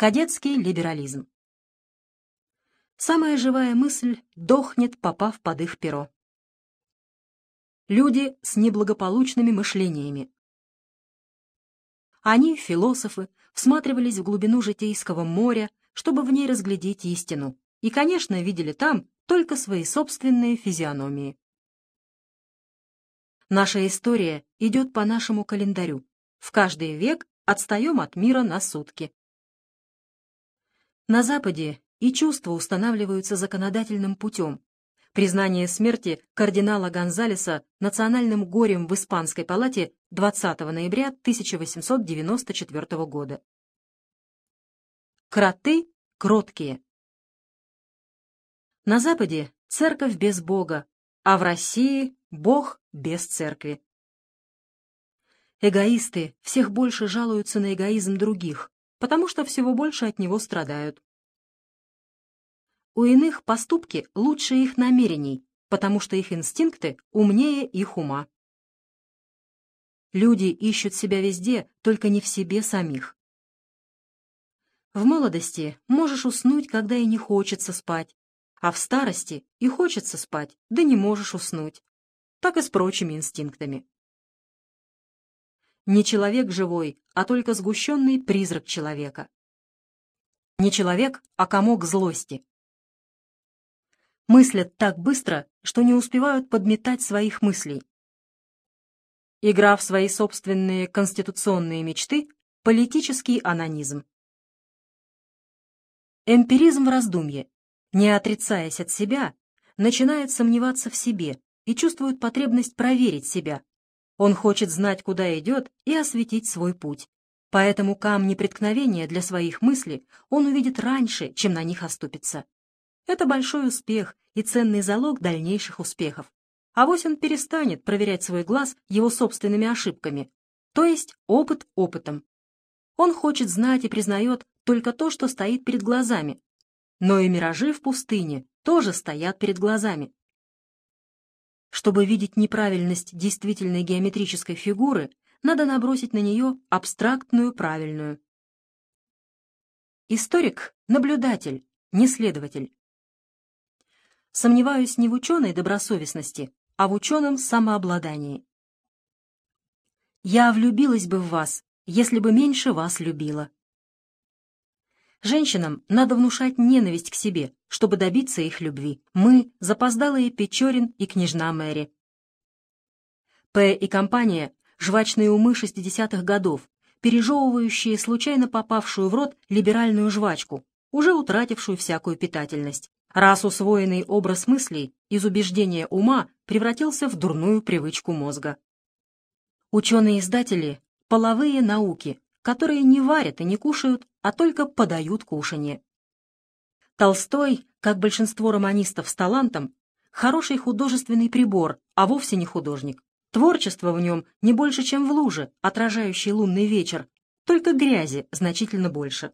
Кадетский либерализм. Самая живая мысль дохнет, попав под их перо. Люди с неблагополучными мышлениями. Они, философы, всматривались в глубину житейского моря, чтобы в ней разглядеть истину, и, конечно, видели там только свои собственные физиономии. Наша история идет по нашему календарю. В каждый век отстаем от мира на сутки. На Западе и чувства устанавливаются законодательным путем. Признание смерти кардинала Гонзалеса национальным горем в Испанской палате 20 ноября 1894 года. Кроты кроткие. На Западе церковь без Бога, а в России Бог без церкви. Эгоисты всех больше жалуются на эгоизм других, потому что всего больше от него страдают. У иных поступки лучше их намерений, потому что их инстинкты умнее их ума. Люди ищут себя везде, только не в себе самих. В молодости можешь уснуть, когда и не хочется спать, а в старости и хочется спать, да не можешь уснуть. Так и с прочими инстинктами. Не человек живой, а только сгущенный призрак человека. Не человек, а комок злости. Мыслят так быстро, что не успевают подметать своих мыслей. Игра в свои собственные конституционные мечты — политический анонизм. Эмпиризм в раздумье, не отрицаясь от себя, начинает сомневаться в себе и чувствует потребность проверить себя, он хочет знать, куда идет, и осветить свой путь. Поэтому камни преткновения для своих мыслей он увидит раньше, чем на них оступится. Это большой успех и ценный залог дальнейших успехов. А вось он перестанет проверять свой глаз его собственными ошибками, то есть опыт опытом. Он хочет знать и признает только то, что стоит перед глазами. Но и миражи в пустыне тоже стоят перед глазами. Чтобы видеть неправильность действительной геометрической фигуры, надо набросить на нее абстрактную правильную. Историк — наблюдатель, не следователь. Сомневаюсь не в ученой добросовестности, а в ученом самообладании. Я влюбилась бы в вас, если бы меньше вас любила. Женщинам надо внушать ненависть к себе, чтобы добиться их любви. Мы — запоздалые Печорин и княжна Мэри. П. и компания — жвачные умы 60-х годов, пережевывающие случайно попавшую в рот либеральную жвачку, уже утратившую всякую питательность. Раз усвоенный образ мыслей из убеждения ума превратился в дурную привычку мозга. Ученые-издатели — половые науки, которые не варят и не кушают, а только подают кушанье. Толстой, как большинство романистов с талантом, хороший художественный прибор, а вовсе не художник. Творчество в нем не больше, чем в луже, отражающей лунный вечер, только грязи значительно больше.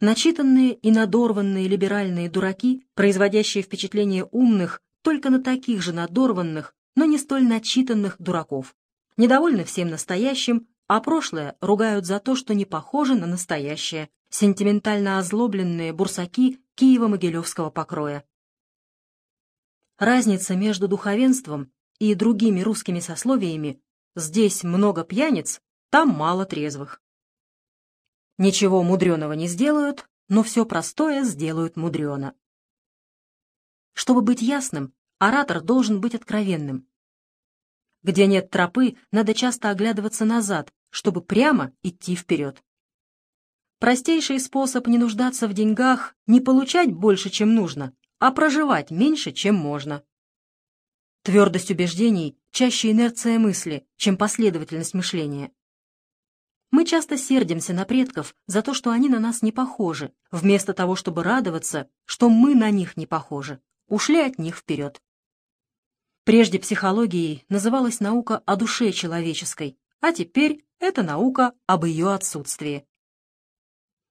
Начитанные и надорванные либеральные дураки, производящие впечатление умных только на таких же надорванных, но не столь начитанных дураков. Недовольны всем настоящим, а прошлое ругают за то, что не похоже на настоящее, сентиментально озлобленные бурсаки Киево-Могилевского покроя. Разница между духовенством и другими русскими сословиями здесь много пьяниц, там мало трезвых. Ничего мудреного не сделают, но все простое сделают мудрено. Чтобы быть ясным, оратор должен быть откровенным, где нет тропы, надо часто оглядываться назад, чтобы прямо идти вперед. Простейший способ не нуждаться в деньгах — не получать больше, чем нужно, а проживать меньше, чем можно. Твердость убеждений — чаще инерция мысли, чем последовательность мышления. Мы часто сердимся на предков за то, что они на нас не похожи, вместо того, чтобы радоваться, что мы на них не похожи, ушли от них вперед. Прежде психологией называлась наука о душе человеческой, а теперь это наука об ее отсутствии.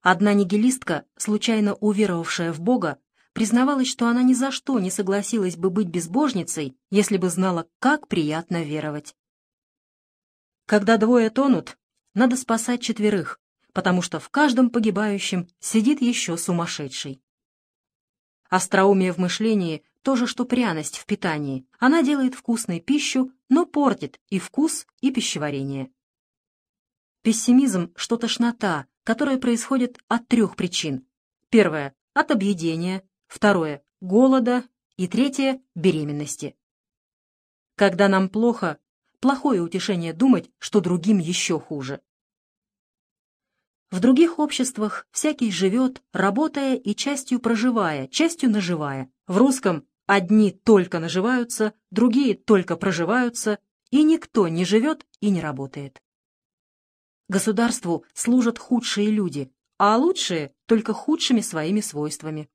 Одна нигилистка, случайно уверовавшая в Бога, признавалась, что она ни за что не согласилась бы быть безбожницей, если бы знала, как приятно веровать. Когда двое тонут, надо спасать четверых, потому что в каждом погибающем сидит еще сумасшедший. Остроумие в мышлении — то же, что пряность в питании. Она делает вкусной пищу, но портит и вкус, и пищеварение. Пессимизм — что тошнота, которая происходит от трех причин. Первое — от объедения, второе — голода и третье — беременности. Когда нам плохо, плохое утешение думать, что другим еще хуже. В других обществах всякий живет, работая и частью проживая, частью наживая. В русском одни только наживаются, другие только проживаются, и никто не живет и не работает. Государству служат худшие люди, а лучшие — только худшими своими свойствами.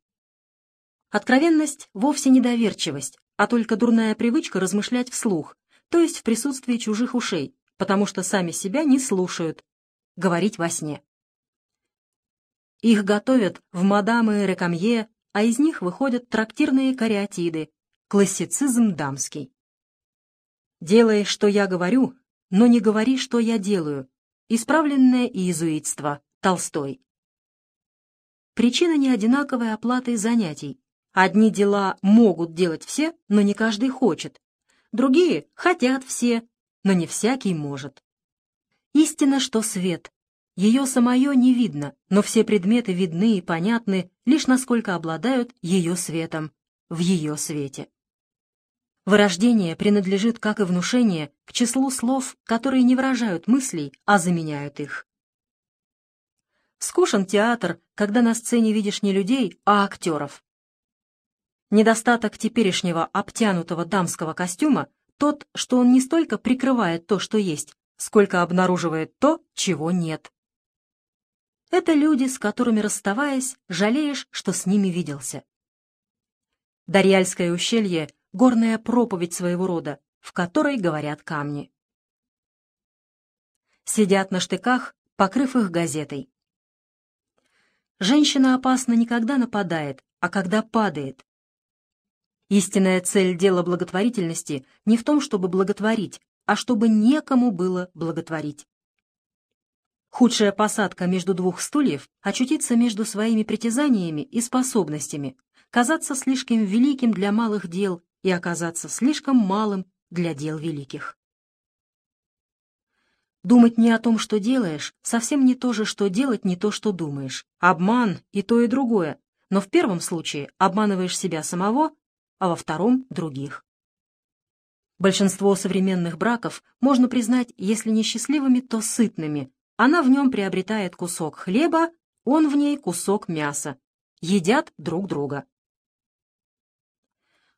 Откровенность — вовсе не доверчивость, а только дурная привычка размышлять вслух, то есть в присутствии чужих ушей, потому что сами себя не слушают, говорить во сне. Их готовят в мадамы Рекамье, а из них выходят трактирные кариатиды, классицизм дамский. «Делай, что я говорю, но не говори, что я делаю», Исправленное иезуитство. Толстой. Причина не одинаковой оплаты занятий. Одни дела могут делать все, но не каждый хочет. Другие хотят все, но не всякий может. Истина, что свет. Ее самое не видно, но все предметы видны и понятны, лишь насколько обладают ее светом, в ее свете. Вырождение принадлежит, как и внушение, к числу слов, которые не выражают мыслей, а заменяют их. Скучен театр, когда на сцене видишь не людей, а актеров. Недостаток теперешнего обтянутого дамского костюма тот, что он не столько прикрывает то, что есть, сколько обнаруживает то, чего нет. Это люди, с которыми, расставаясь, жалеешь, что с ними виделся. Дарьяльское ущелье горная проповедь своего рода, в которой говорят камни. Сидят на штыках, покрыв их газетой. Женщина опасно не когда нападает, а когда падает. Истинная цель дела благотворительности не в том, чтобы благотворить, а чтобы некому было благотворить. Худшая посадка между двух стульев — очутиться между своими притязаниями и способностями, казаться слишком великим для малых дел и оказаться слишком малым для дел великих. Думать не о том, что делаешь, совсем не то же, что делать не то, что думаешь. Обман и то, и другое, но в первом случае обманываешь себя самого, а во втором — других. Большинство современных браков можно признать, если не счастливыми, то сытными. Она в нем приобретает кусок хлеба, он в ней кусок мяса. Едят друг друга.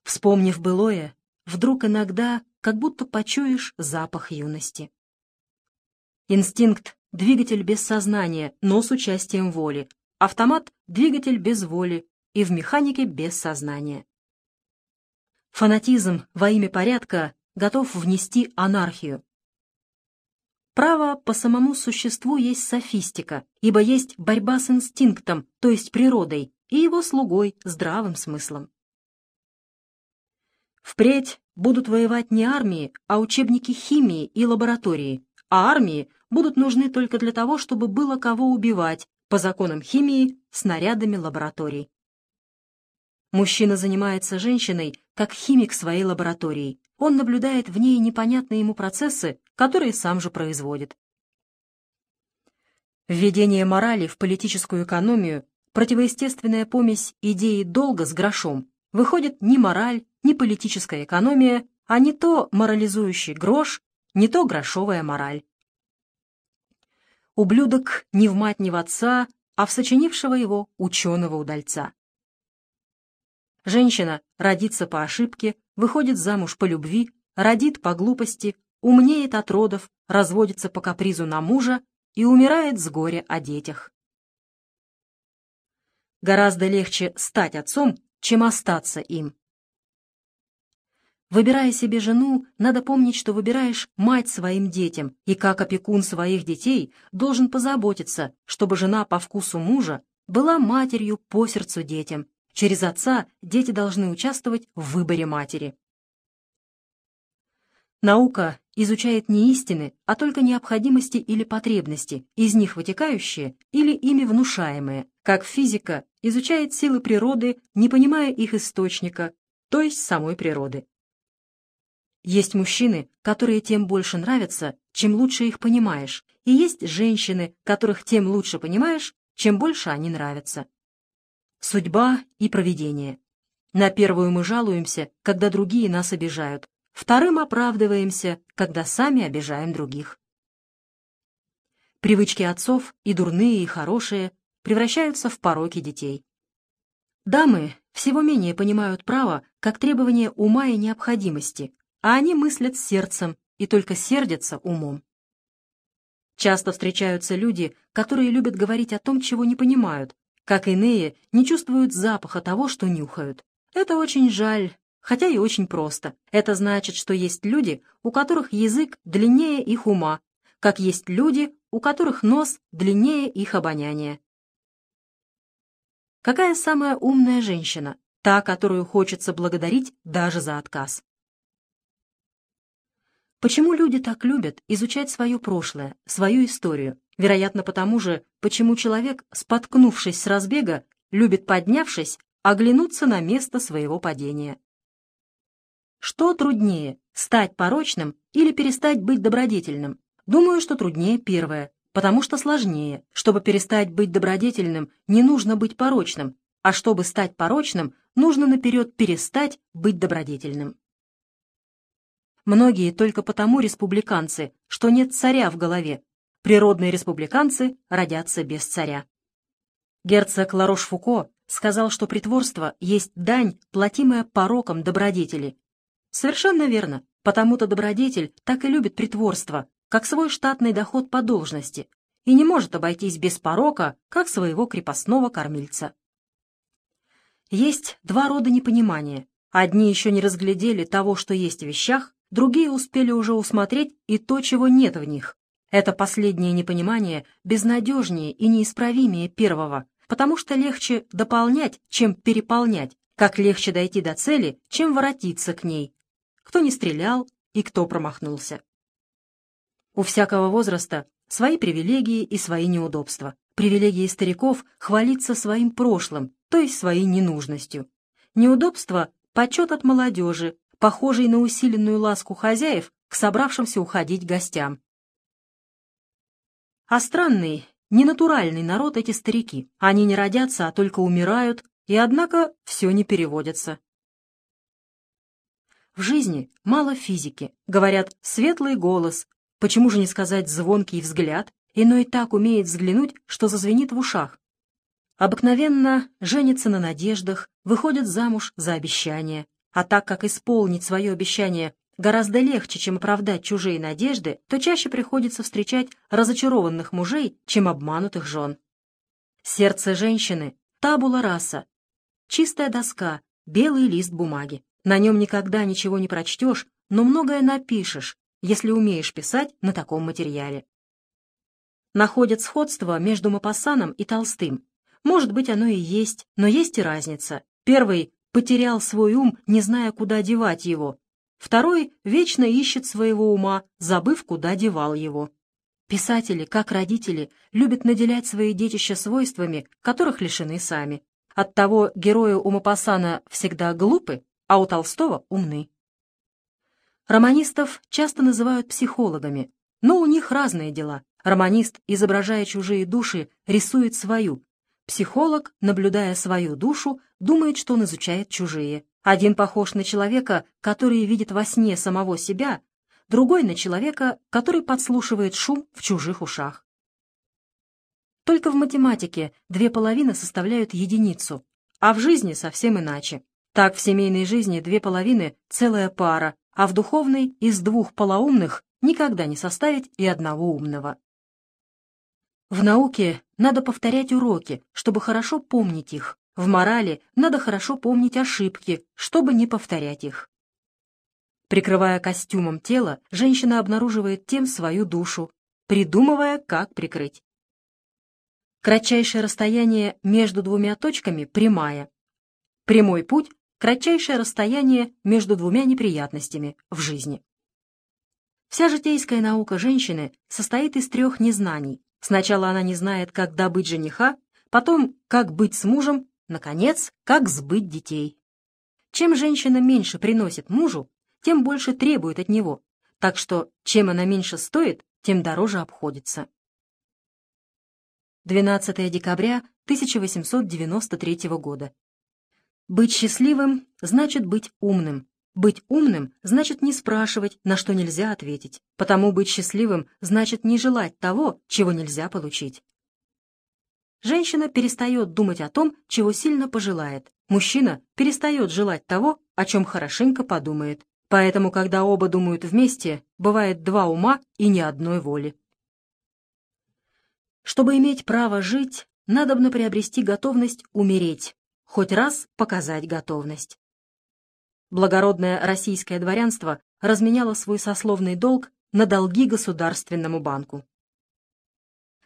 Вспомнив былое, вдруг иногда как будто почуешь запах юности. Инстинкт — двигатель без сознания, но с участием воли. Автомат — двигатель без воли и в механике без сознания. Фанатизм во имя порядка готов внести анархию. Право по самому существу есть софистика, ибо есть борьба с инстинктом, то есть природой, и его слугой здравым смыслом. Впредь будут воевать не армии, а учебники химии и лаборатории, а армии будут нужны только для того, чтобы было кого убивать по законам химии снарядами лабораторий. Мужчина занимается женщиной как химик своей лаборатории. Он наблюдает в ней непонятные ему процессы, которые сам же производит. Введение морали в политическую экономию, противоестественная помесь идеи долга с грошом, выходит не мораль, не политическая экономия, а не то морализующий грош, не то грошовая мораль. Ублюдок не в мать, не в отца, а в сочинившего его ученого-удальца. Женщина родится по ошибке, выходит замуж по любви, родит по глупости, умнеет от родов, разводится по капризу на мужа и умирает с горя о детях. Гораздо легче стать отцом, чем остаться им. Выбирая себе жену, надо помнить, что выбираешь мать своим детям, и как опекун своих детей должен позаботиться, чтобы жена по вкусу мужа была матерью по сердцу детям. Через отца дети должны участвовать в выборе матери. Наука изучает не истины, а только необходимости или потребности, из них вытекающие или ими внушаемые, как физика изучает силы природы, не понимая их источника, то есть самой природы. Есть мужчины, которые тем больше нравятся, чем лучше их понимаешь, и есть женщины, которых тем лучше понимаешь, чем больше они нравятся. Судьба и провидение. На первую мы жалуемся, когда другие нас обижают, вторым оправдываемся, когда сами обижаем других. Привычки отцов, и дурные, и хорошие, превращаются в пороки детей. Дамы всего менее понимают право как требование ума и необходимости, а они мыслят сердцем и только сердятся умом. Часто встречаются люди, которые любят говорить о том, чего не понимают, как иные не чувствуют запаха того, что нюхают. Это очень жаль, хотя и очень просто. Это значит, что есть люди, у которых язык длиннее их ума, как есть люди, у которых нос длиннее их обоняния. Какая самая умная женщина? Та, которую хочется благодарить даже за отказ. Почему люди так любят изучать свое прошлое, свою историю? Вероятно, потому же, почему человек, споткнувшись с разбега, любит, поднявшись, оглянуться на место своего падения. Что труднее, стать порочным или перестать быть добродетельным? Думаю, что труднее первое, потому что сложнее. Чтобы перестать быть добродетельным, не нужно быть порочным, а чтобы стать порочным, нужно наперед перестать быть добродетельным. Многие только потому республиканцы, что нет царя в голове. Природные республиканцы родятся без царя. Герцог Ларош-Фуко сказал, что притворство есть дань, платимая пороком добродетели. Совершенно верно, потому-то добродетель так и любит притворство, как свой штатный доход по должности, и не может обойтись без порока, как своего крепостного кормильца. Есть два рода непонимания. Одни еще не разглядели того, что есть в вещах, другие успели уже усмотреть и то, чего нет в них. Это последнее непонимание безнадежнее и неисправимее первого, потому что легче дополнять, чем переполнять, как легче дойти до цели, чем воротиться к ней. Кто не стрелял и кто промахнулся. У всякого возраста свои привилегии и свои неудобства. Привилегии стариков — хвалиться своим прошлым, то есть своей ненужностью. Неудобства — почет от молодежи, похожий на усиленную ласку хозяев к собравшимся уходить гостям. А странный, ненатуральный народ эти старики. Они не родятся, а только умирают, и, однако, все не переводится. В жизни мало физики. Говорят, светлый голос. Почему же не сказать звонкий взгляд? Иной так умеет взглянуть, что зазвенит в ушах. Обыкновенно женятся на надеждах, выходят замуж за обещания. А так как исполнить свое обещание гораздо легче, чем оправдать чужие надежды, то чаще приходится встречать разочарованных мужей, чем обманутых жен. Сердце женщины — табула раса, чистая доска, белый лист бумаги. На нем никогда ничего не прочтешь, но многое напишешь, если умеешь писать на таком материале. Находят сходство между Мапассаном и Толстым. Может быть, оно и есть, но есть и разница. Первый потерял свой ум, не зная, куда девать его. Второй вечно ищет своего ума, забыв, куда девал его. Писатели, как родители, любят наделять свои детища свойствами, которых лишены сами. Оттого герои у Мапассана всегда глупы, а у Толстого умны. Романистов часто называют психологами, но у них разные дела. Романист, изображая чужие души, рисует свою, Психолог, наблюдая свою душу, думает, что он изучает чужие. Один похож на человека, который видит во сне самого себя, другой на человека, который подслушивает шум в чужих ушах. Только в математике две половины составляют единицу, а в жизни совсем иначе. Так в семейной жизни две половины — целая пара, а в духовной из двух полоумных никогда не составить и одного умного. В науке надо повторять уроки, чтобы хорошо помнить их. В морали надо хорошо помнить ошибки, чтобы не повторять их. Прикрывая костюмом тело, женщина обнаруживает тем свою душу, придумывая, как прикрыть. Кратчайшее расстояние между двумя точками — прямая. Прямой путь — кратчайшее расстояние между двумя неприятностями в жизни. Вся житейская наука женщины состоит из трех незнаний. Сначала она не знает, как добыть жениха, потом, как быть с мужем, наконец, как сбыть детей. Чем женщина меньше приносит мужу, тем больше требует от него, так что чем она меньше стоит, тем дороже обходится. 12 декабря 1893 года. Быть счастливым значит быть умным. Быть умным значит не спрашивать, на что нельзя ответить. Потому быть счастливым значит не желать того, чего нельзя получить. Женщина перестает думать о том, чего сильно пожелает. Мужчина перестает желать того, о чем хорошенько подумает. Поэтому, когда оба думают вместе, бывает два ума и ни одной воли. Чтобы иметь право жить, надобно приобрести готовность умереть, хоть раз показать готовность. Благородное российское дворянство разменяло свой сословный долг на долги Государственному банку.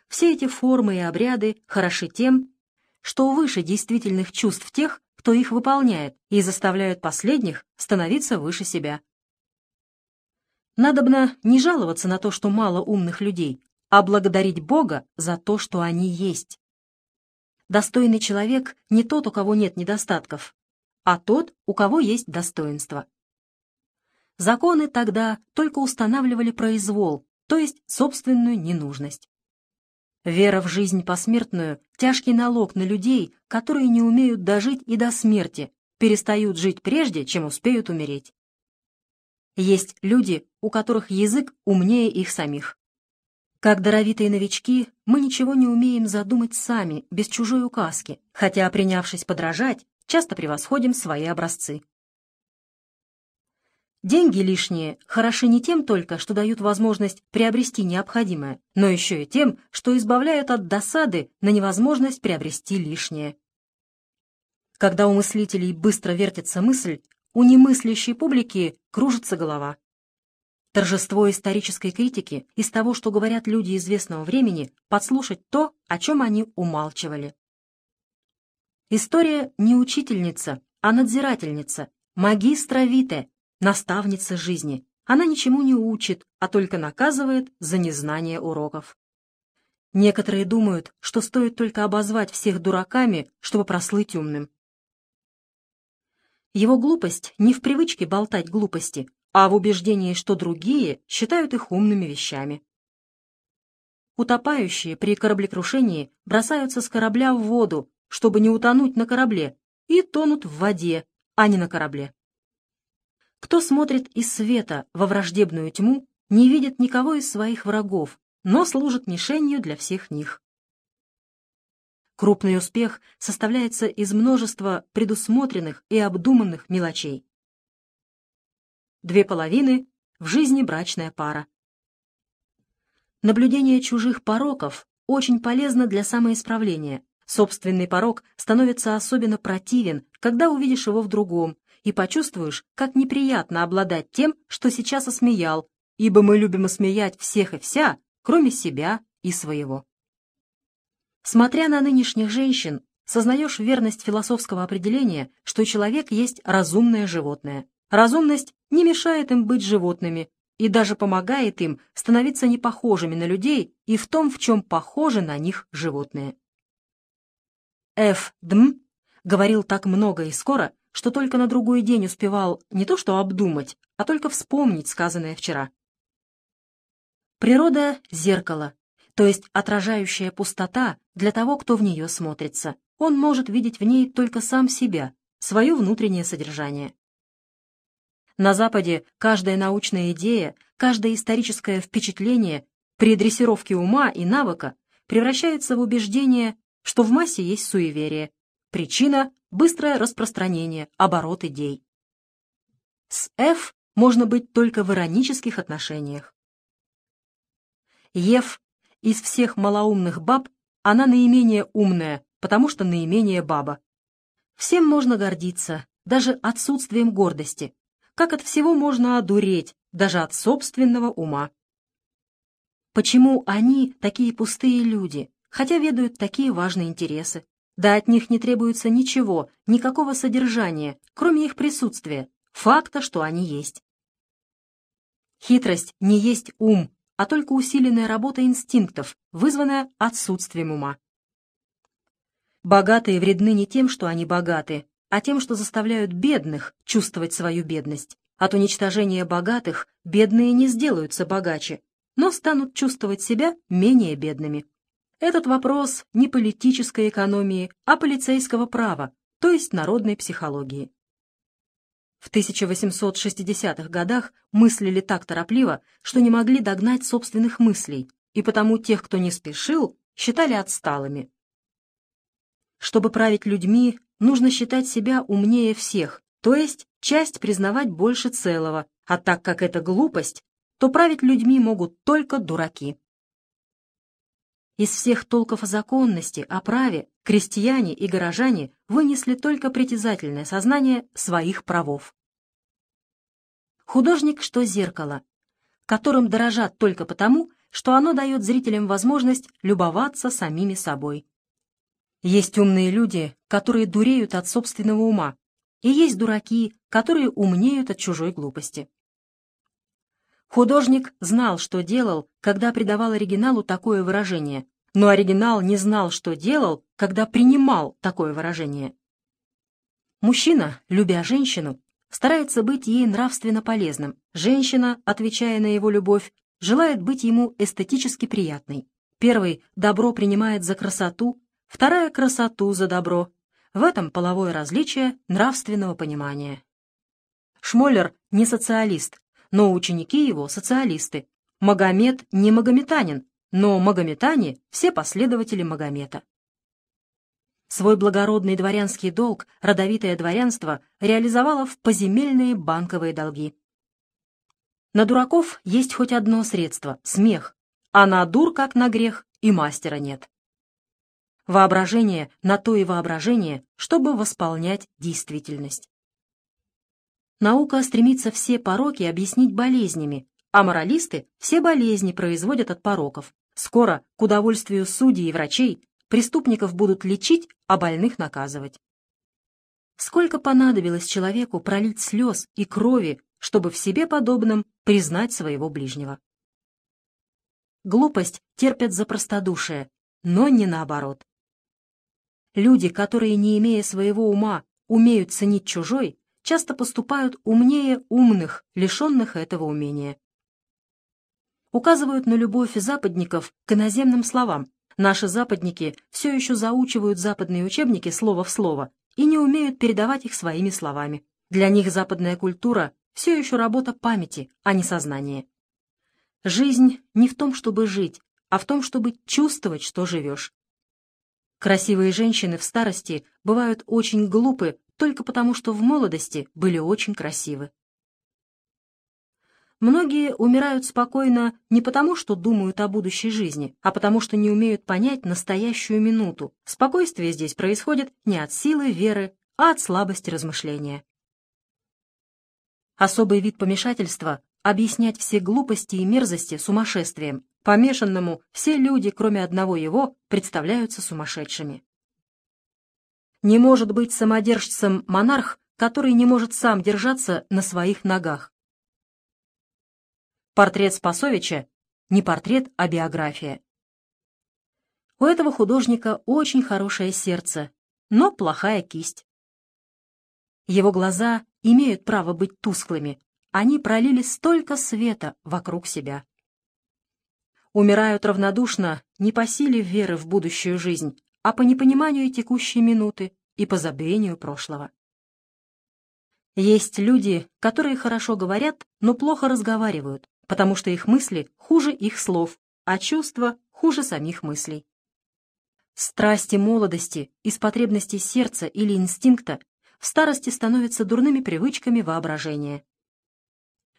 Все эти формы и обряды хороши тем, что выше действительных чувств тех, кто их выполняет, и заставляют последних становиться выше себя. Надобно не жаловаться на то, что мало умных людей, а благодарить Бога за то, что они есть. Достойный человек не тот, у кого нет недостатков, а тот, у кого есть достоинство. Законы тогда только устанавливали произвол, то есть собственную ненужность. Вера в жизнь посмертную — тяжкий налог на людей, которые не умеют дожить и до смерти, перестают жить прежде, чем успеют умереть. Есть люди, у которых язык умнее их самих. Как даровитые новички, мы ничего не умеем задумать сами, без чужой указки, хотя, принявшись подражать, часто превосходим свои образцы. Деньги лишние хороши не тем только, что дают возможность приобрести необходимое, но еще и тем, что избавляют от досады на невозможность приобрести лишнее. Когда у мыслителей быстро вертится мысль, у немыслящей публики кружится голова. Торжество исторической критики из того, что говорят люди известного времени, подслушать то, о чем они умалчивали. История не учительница, а надзирательница, магистра Вите, наставница жизни. Она ничему не учит, а только наказывает за незнание уроков. Некоторые думают, что стоит только обозвать всех дураками, чтобы прослыть умным. Его глупость не в привычке болтать глупости, а в убеждении, что другие считают их умными вещами. Утопающие при кораблекрушении бросаются с корабля в воду, чтобы не утонуть на корабле, и тонут в воде, а не на корабле. Кто смотрит из света во враждебную тьму, не видит никого из своих врагов, но служит мишенью для всех них. Крупный успех составляется из множества предусмотренных и обдуманных мелочей. Две половины в жизни брачная пара. Наблюдение чужих пороков очень полезно для самоисправления. Собственный порок становится особенно противен, когда увидишь его в другом, и почувствуешь, как неприятно обладать тем, что сейчас осмеял, ибо мы любим осмеять всех и вся, кроме себя и своего. Смотря на нынешних женщин, сознаешь верность философского определения, что человек есть разумное животное. Разумность не мешает им быть животными и даже помогает им становиться непохожими на людей и в том, в чем похожи на них животные. Ф. Дм говорил так много и скоро, что только на другой день успевал не то что обдумать, а только вспомнить сказанное вчера. Природа — зеркало, то есть отражающая пустота для того, кто в нее смотрится. Он может видеть в ней только сам себя, свое внутреннее содержание. На Западе каждая научная идея, каждое историческое впечатление при дрессировке ума и навыка превращается в убеждение, что в массе есть суеверие. Причина быстрое распространение, оборот идей. С F можно быть только в иронических отношениях. Ев из всех малоумных баб она наименее умная, потому что наименее баба. Всем можно гордиться, даже отсутствием гордости, как от всего можно одуреть, даже от собственного ума. Почему они такие пустые люди, хотя ведают такие важные интересы? Да от них не требуется ничего, никакого содержания, кроме их присутствия, факта, что они есть. Хитрость не есть ум, а только усиленная работа инстинктов, вызванная отсутствием ума. Богатые вредны не тем, что они богаты, а тем, что заставляют бедных чувствовать свою бедность. От уничтожения богатых бедные не сделаются богаче, но станут чувствовать себя менее бедными. Этот вопрос не политической экономии, а полицейского права, то есть народной психологии. В 1860-х годах мыслили так торопливо, что не могли догнать собственных мыслей, и потому тех, кто не спешил, считали отсталыми. Чтобы править людьми, нужно считать себя умнее всех, то есть часть признавать больше целого, а так как это глупость, то править людьми могут только дураки. Из всех толков о законности, о праве, крестьяне и горожане вынесли только притязательное сознание своих правов. Художник, что зеркало, которым дорожат только потому, что оно дает зрителям возможность любоваться самими собой. Есть умные люди, которые дуреют от собственного ума, и есть дураки, которые умнеют от чужой глупости. Художник знал, что делал, когда придавал оригиналу такое выражение, но оригинал не знал, что делал, когда принимал такое выражение. Мужчина, любя женщину, старается быть ей нравственно полезным. Женщина, отвечая на его любовь, желает быть ему эстетически приятной. Первый добро принимает за красоту, вторая — красоту за добро. В этом половое различие нравственного понимания. Шмоллер не социалист, но ученики его социалисты. Магомед не магометанин, но магометане — все последователи Магомета. Свой благородный дворянский долг родовитое дворянство реализовало в поземельные банковые долги. На дураков есть хоть одно средство — смех, а на дур, как на грех, и мастера нет. Воображение на то и воображение, чтобы восполнять действительность. Наука стремится все пороки объяснить болезнями, а моралисты все болезни производят от пороков. Скоро, к удовольствию судей и врачей, преступников будут лечить, а больных наказывать. Сколько понадобилось человеку пролить слез и крови, чтобы в себе подобном признать своего ближнего. Глупость терпят за простодушие, но не наоборот. Люди, которые, не имея своего ума, умеют ценить чужой, часто поступают умнее умных, лишенных этого умения. Указывают на любовь западников к иноземным словам. Наши западники все еще заучивают западные учебники слово в слово и не умеют передавать их своими словами. Для них западная культура все еще работа памяти, а не сознания. Жизнь не в том, чтобы жить, а в том, чтобы чувствовать, что живешь. Красивые женщины в старости бывают очень глупы только потому, что в молодости были очень красивы. Многие умирают спокойно не потому, что думают о будущей жизни, а потому, что не умеют понять настоящую минуту. Спокойствие здесь происходит не от силы веры, а от слабости размышления. Особый вид помешательства — объяснять все глупости и мерзости сумасшествием. Помешанному все люди, кроме одного его, представляются сумасшедшими. Не может быть самодержцем монарх, который не может сам держаться на своих ногах. Портрет Спасовича не портрет, а биография. У этого художника очень хорошее сердце, но плохая кисть. Его глаза имеют право быть тусклыми, они пролили столько света вокруг себя. Умирают равнодушно не по силе веры в будущую жизнь, а по непониманию текущей минуты и по забвению прошлого. Есть люди, которые хорошо говорят, но плохо разговаривают, потому что их мысли хуже их слов, а чувства хуже самих мыслей. Страсти молодости из потребностей сердца или инстинкта в старости становятся дурными привычками воображения.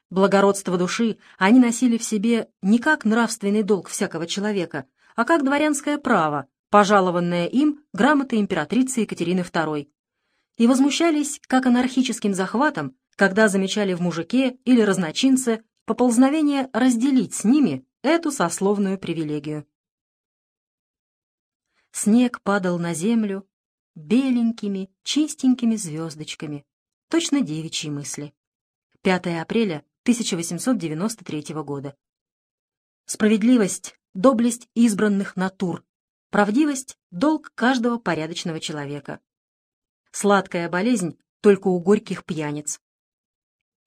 Благородство души они носили в себе не как нравственный долг всякого человека, а как дворянское право, пожалованное им грамотой императрицы Екатерины II, и возмущались как анархическим захватом, когда замечали в мужике или разночинце поползновение разделить с ними эту сословную привилегию. Снег падал на землю беленькими, чистенькими звездочками, точно девичьи мысли. 5 апреля 1893 года. Справедливость — доблесть избранных натур, правдивость — долг каждого порядочного человека. Сладкая болезнь только у горьких пьяниц.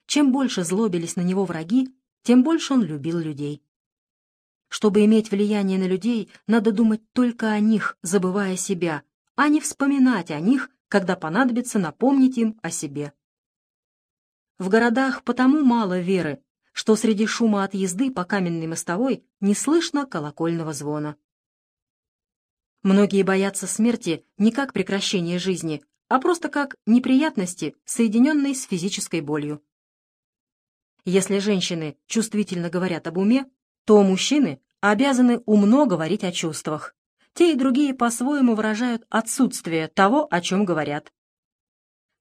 Чем больше злобились на него враги, тем больше он любил людей. Чтобы иметь влияние на людей, надо думать только о них, забывая себя, а не вспоминать о них, когда понадобится напомнить им о себе. В городах потому мало веры, что среди шума от езды по каменной мостовой не слышно колокольного звона. Многие боятся смерти не как прекращения жизни, а просто как неприятности, соединенные с физической болью. Если женщины чувствительно говорят об уме, то мужчины обязаны умно говорить о чувствах. Те и другие по-своему выражают отсутствие того, о чем говорят.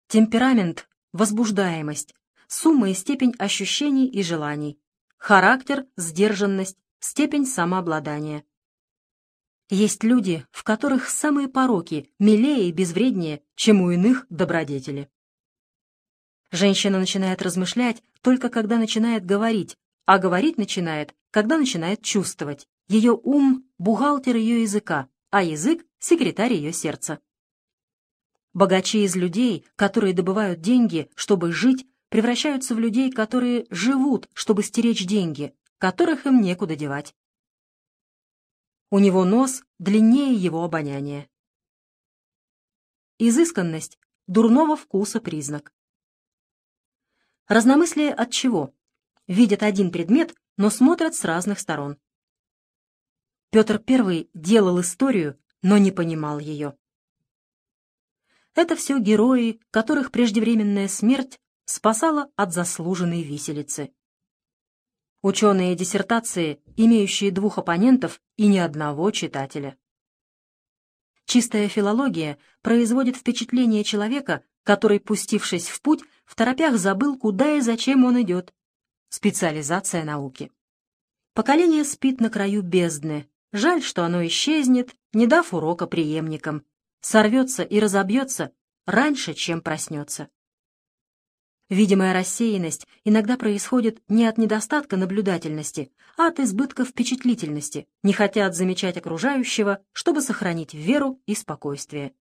Темперамент, возбуждаемость, сумма и степень ощущений и желаний, характер, сдержанность, степень самообладания. Есть люди, в которых самые пороки милее и безвреднее, чем у иных добродетели. Женщина начинает размышлять только когда начинает говорить, а говорить начинает, когда начинает чувствовать. Ее ум — бухгалтер ее языка, а язык — секретарь ее сердца. Богачи из людей, которые добывают деньги, чтобы жить, превращаются в людей, которые живут, чтобы стеречь деньги, которых им некуда девать. У него нос длиннее его обоняния. Изысканность — дурного вкуса признак. Разномыслие от чего? Видят один предмет, но смотрят с разных сторон. Петр I делал историю, но не понимал ее. Это все герои, которых преждевременная смерть спасала от заслуженной виселицы. Ученые диссертации, имеющие двух оппонентов и ни одного читателя. Чистая филология производит впечатление человека, который, пустившись в путь, в торопях забыл, куда и зачем он идет. Специализация науки. Поколение спит на краю бездны. Жаль, что оно исчезнет, не дав урока преемникам. Сорвется и разобьется раньше, чем проснется. Видимая рассеянность иногда происходит не от недостатка наблюдательности, а от избытка впечатлительности, не хотят замечать окружающего, чтобы сохранить веру и спокойствие.